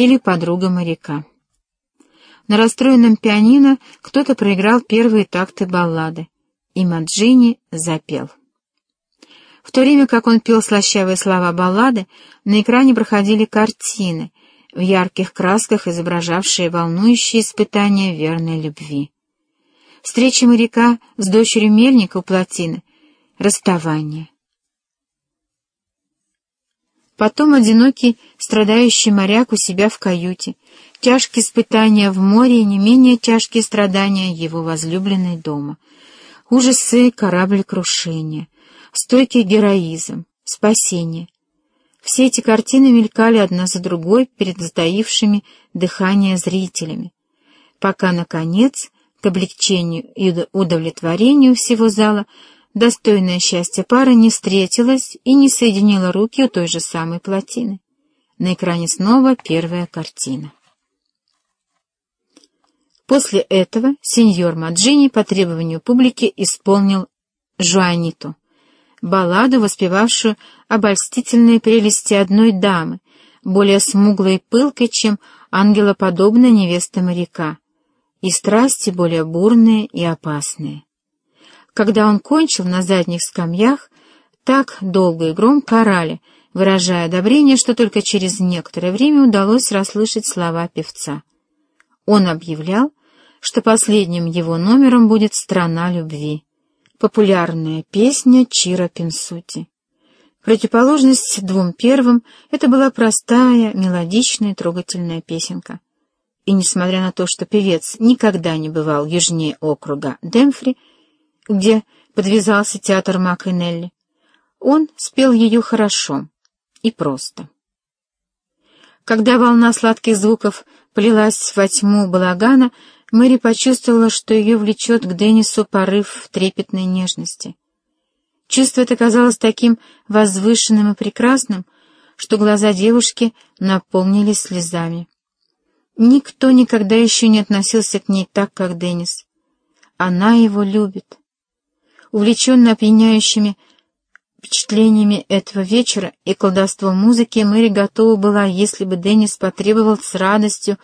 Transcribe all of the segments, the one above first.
или подруга моряка. На расстроенном пианино кто-то проиграл первые такты баллады, и Маджини запел. В то время как он пел слащавые слова баллады, на экране проходили картины, в ярких красках изображавшие волнующие испытания верной любви. Встреча моряка с дочерью мельника у плотины, расставание. Потом одинокий, страдающий моряк у себя в каюте, тяжкие испытания в море и не менее тяжкие страдания его возлюбленной дома, ужасы кораблекрушения, стойкий героизм, спасение. Все эти картины мелькали одна за другой перед затаившими дыхание зрителями, пока, наконец, к облегчению и удовлетворению всего зала достойное счастье пары не встретилась и не соединила руки у той же самой плотины. На экране снова первая картина. После этого сеньор Маджини по требованию публики исполнил «Жуаниту» — балладу, воспевавшую обольстительные прелести одной дамы, более смуглой и пылкой, чем ангелоподобная невеста моряка, и страсти более бурные и опасные. Когда он кончил на задних скамьях, так долго и громко орали, выражая одобрение, что только через некоторое время удалось расслышать слова певца. Он объявлял, что последним его номером будет «Страна любви», популярная песня Чира Пинсути. Противоположность двум первым — это была простая, мелодичная, трогательная песенка. И несмотря на то, что певец никогда не бывал южнее округа Демфри, где подвязался театр Макинелли, он спел ее хорошо и просто. Когда волна сладких звуков полилась во тьму балагана, Мэри почувствовала, что ее влечет к Деннису порыв трепетной нежности. Чувство это казалось таким возвышенным и прекрасным, что глаза девушки наполнились слезами. Никто никогда еще не относился к ней так, как Деннис. Она его любит. Увлеченная опьяняющими впечатлениями этого вечера и колдовством музыки, Мэри готова была, если бы Деннис потребовал с радостью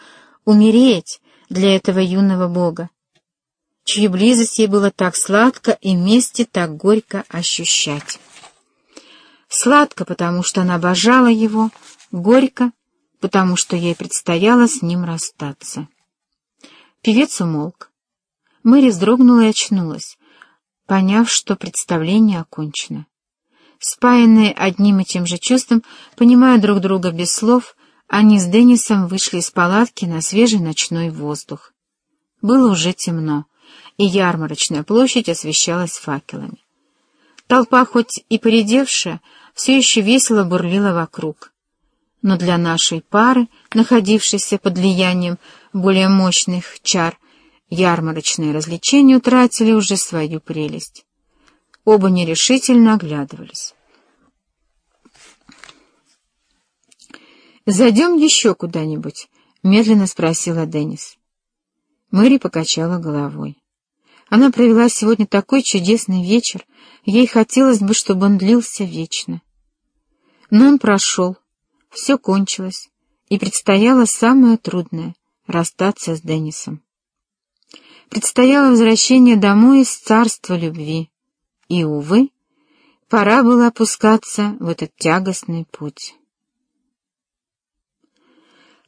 умереть, для этого юного бога, чью близость ей было так сладко и вместе так горько ощущать. Сладко, потому что она обожала его, горько, потому что ей предстояло с ним расстаться. Певец умолк. Мэри вздрогнула и очнулась, поняв, что представление окончено. Спаянные одним и тем же чувством, понимая друг друга без слов, они с Деннисом вышли из палатки на свежий ночной воздух. Было уже темно, и ярмарочная площадь освещалась факелами. Толпа, хоть и поредевшая, все еще весело бурлила вокруг. Но для нашей пары, находившейся под влиянием более мощных чар, ярмарочные развлечения утратили уже свою прелесть. Оба нерешительно оглядывались. «Зайдем еще куда-нибудь?» — медленно спросила Деннис. Мэри покачала головой. Она провела сегодня такой чудесный вечер, ей хотелось бы, чтобы он длился вечно. Но он прошел, все кончилось, и предстояло самое трудное — расстаться с Деннисом. Предстояло возвращение домой из царства любви, и, увы, пора было опускаться в этот тягостный путь.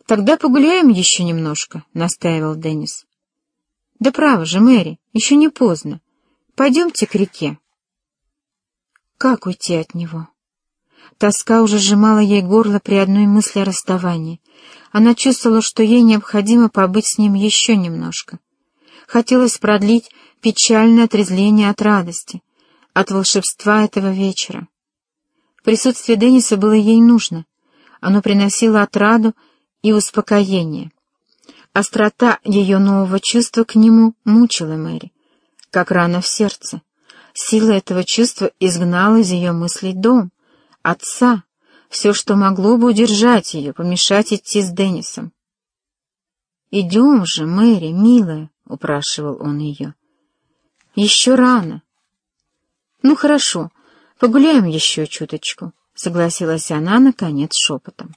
«Тогда погуляем еще немножко», — настаивал Деннис. «Да право же, Мэри, еще не поздно. Пойдемте к реке». Как уйти от него? Тоска уже сжимала ей горло при одной мысли о расставании. Она чувствовала, что ей необходимо побыть с ним еще немножко. Хотелось продлить печальное отрезление от радости, от волшебства этого вечера. Присутствие Денниса было ей нужно. Оно приносило отраду и успокоение. Острота ее нового чувства к нему мучила Мэри, как рана в сердце. Сила этого чувства изгнала из ее мыслей дом, отца, все, что могло бы удержать ее, помешать идти с Деннисом. «Идем же, Мэри, милая», — упрашивал он ее. «Еще рано». «Ну, хорошо, погуляем еще чуточку», — согласилась она, наконец, шепотом.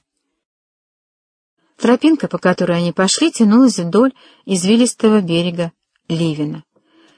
Тропинка, по которой они пошли, тянулась вдоль извилистого берега Ливина.